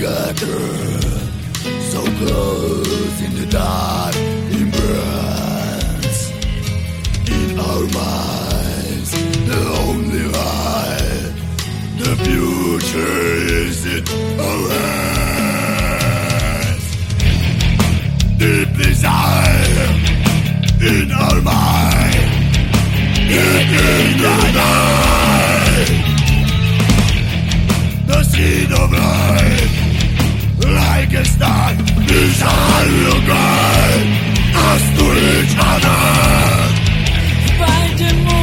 So close in the dark embrace. In our minds, the only lie. The future is in our hands. Deep desire in our mind. Deep in the night. The seed of life Frankenstein, these are the us to each other. Find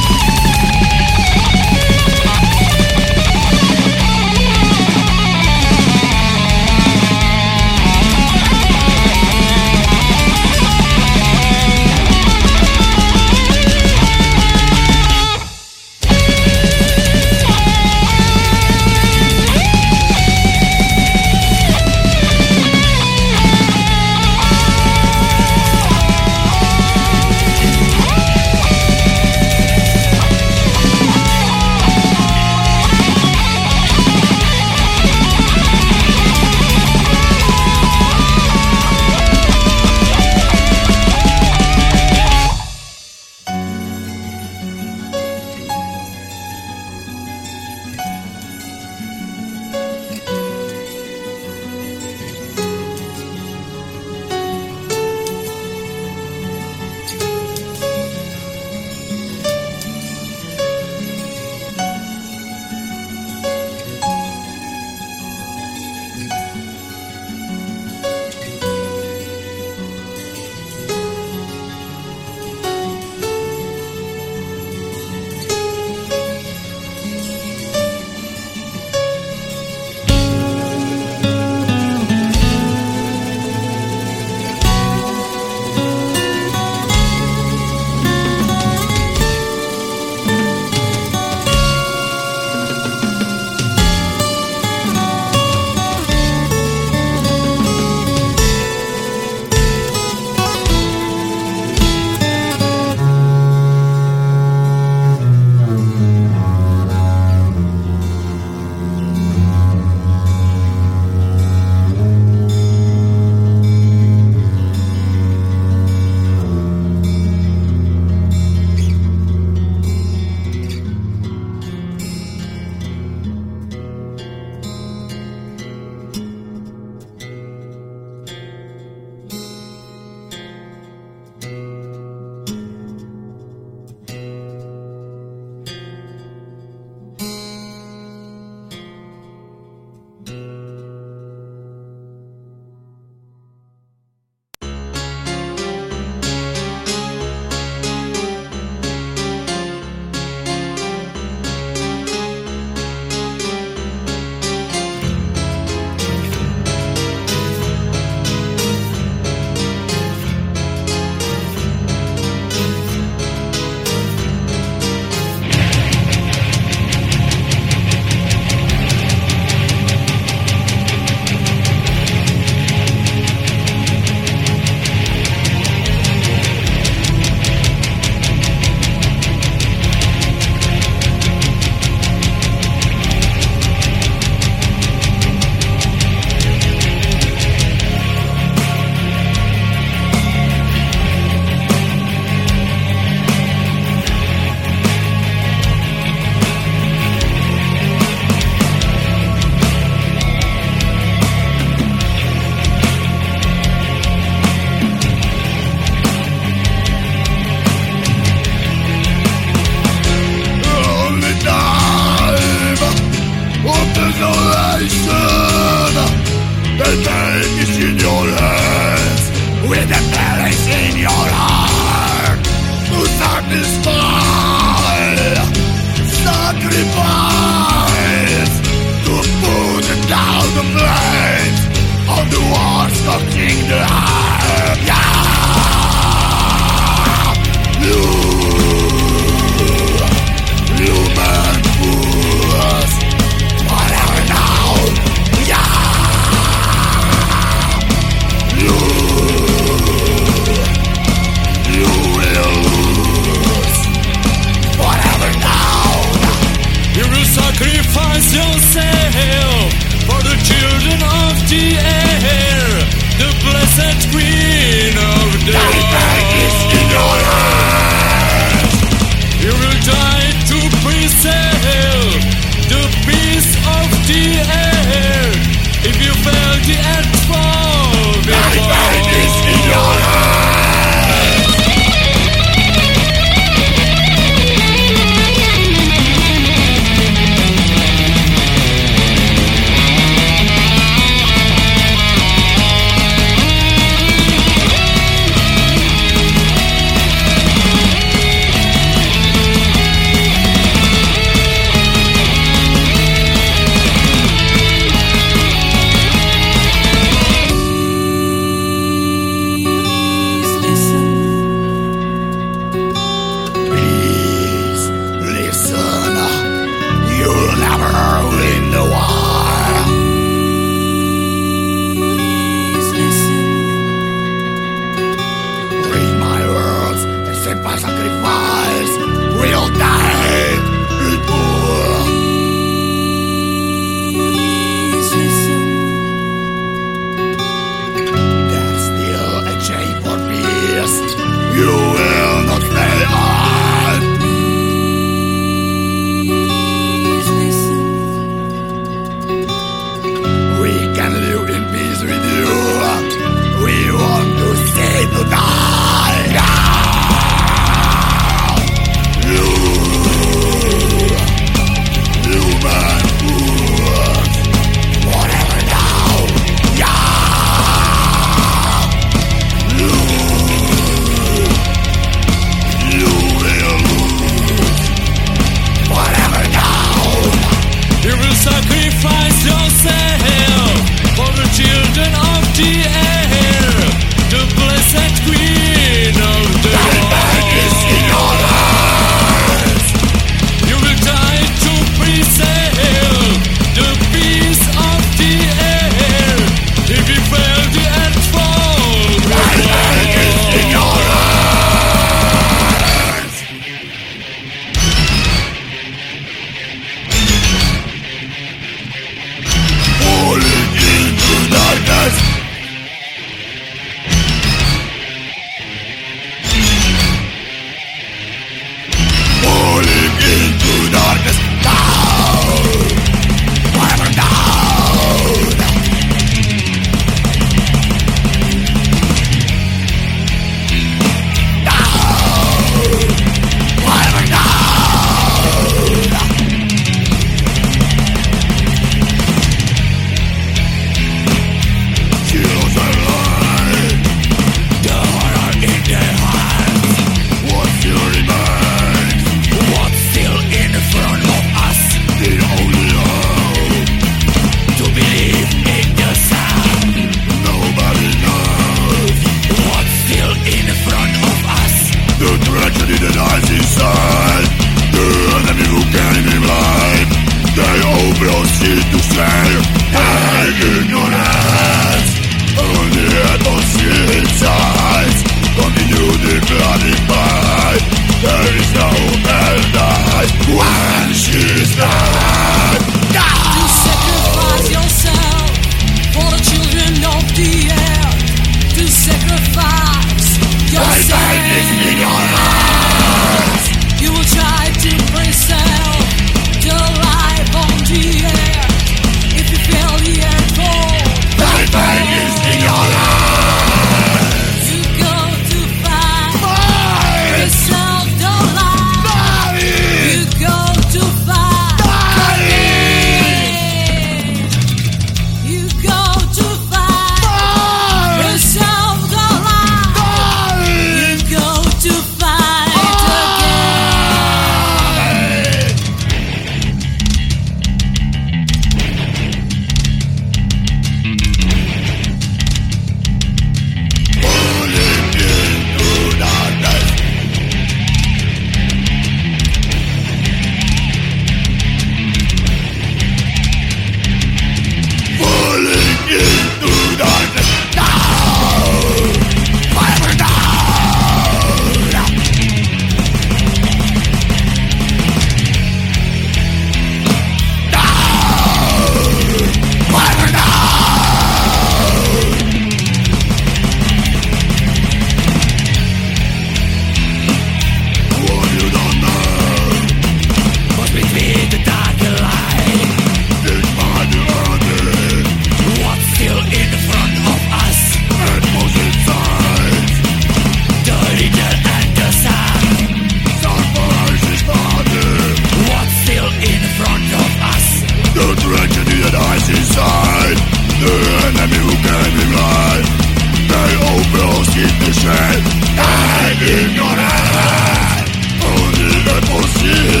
en ignorar Only the pussy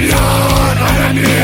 Beyond our enemy